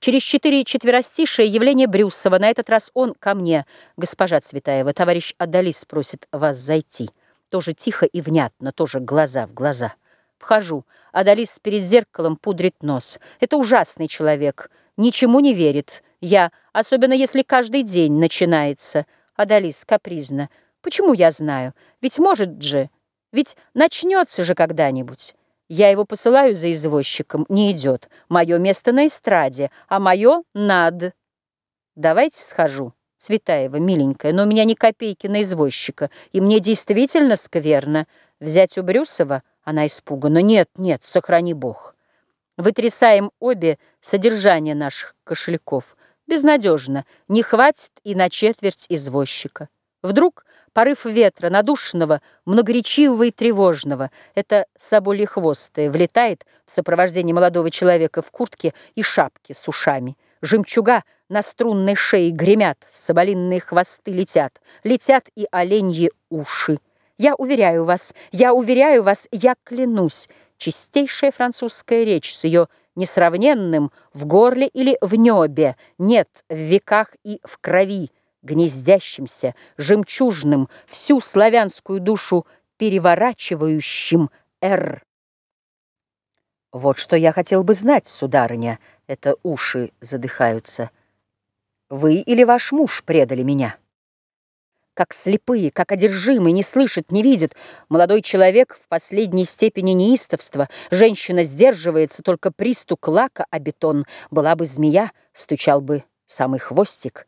Через четыре четверостишие явление Брюсова. На этот раз он ко мне. Госпожа Цветаева, товарищ Адалис просит вас зайти. Тоже тихо и внятно, тоже глаза в глаза. Вхожу. Адалис перед зеркалом пудрит нос. Это ужасный человек. Ничему не верит. Я, особенно если каждый день начинается. Адалис капризно. Почему я знаю? Ведь может же. Ведь начнется же когда-нибудь. Я его посылаю за извозчиком, не идет. Мое место на эстраде, а мое над. Давайте схожу. Цветаева, миленькая, но у меня ни копейки на извозчика, и мне действительно скверно. Взять у Брюсова? Она испугана. Нет, нет, сохрани Бог. Вытрясаем обе содержание наших кошельков. Безнадежно. Не хватит и на четверть извозчика. Вдруг порыв ветра, надушенного, многоречивого и тревожного, это соболихвостое, влетает в сопровождении молодого человека в куртке и шапке с ушами. Жемчуга на струнной шее гремят, соболинные хвосты летят, летят и оленьи уши. Я уверяю вас, я уверяю вас, я клянусь, чистейшая французская речь с ее несравненным в горле или в небе, нет, в веках и в крови, гнездящимся, жемчужным, всю славянскую душу переворачивающим «Р». Вот что я хотел бы знать, сударыня, это уши задыхаются. Вы или ваш муж предали меня? Как слепые, как одержимые, не слышит, не видит. Молодой человек в последней степени неистовства. Женщина сдерживается, только пристук лака о бетон. Была бы змея, стучал бы самый хвостик.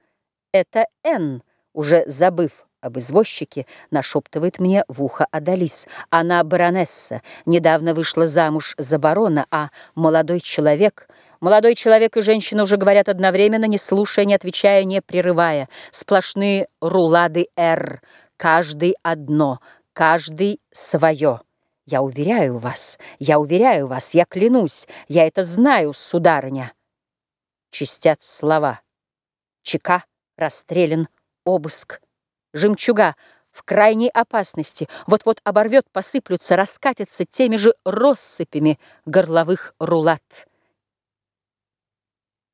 Это Н, уже забыв об извозчике, нашептывает мне в ухо Адалис. Она баронесса, недавно вышла замуж за барона, а молодой человек... Молодой человек и женщина уже говорят одновременно, не слушая, не отвечая, не прерывая. Сплошные рулады «Р», каждый одно, каждый свое. Я уверяю вас, я уверяю вас, я клянусь, я это знаю, сударыня. Чистят слова. Чека расстрелян, обыск. Жемчуга в крайней опасности. Вот-вот оборвет, посыплются, раскатятся теми же россыпями горловых рулат.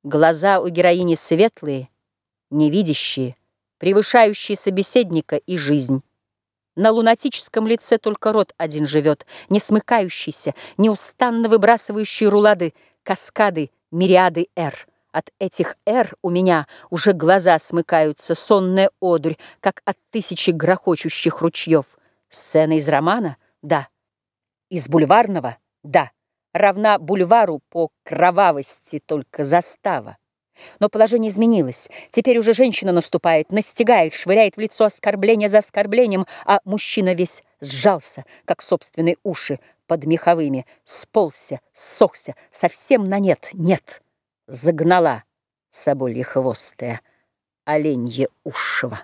Глаза у героини светлые, невидящие, превышающие собеседника и жизнь. На лунатическом лице только рот один живет, не смыкающийся, неустанно выбрасывающий рулады, каскады, мириады «Р». От этих «Р» у меня уже глаза смыкаются, сонная одурь, как от тысячи грохочущих ручьев. Сцена из романа? Да. Из бульварного? Да. Равна бульвару по кровавости только застава. Но положение изменилось. Теперь уже женщина наступает, настигает, швыряет в лицо оскорбление за оскорблением, а мужчина весь сжался, как собственные уши под меховыми, сползся, сохся, совсем на нет, нет загнала соболье хвостая оленье ушего.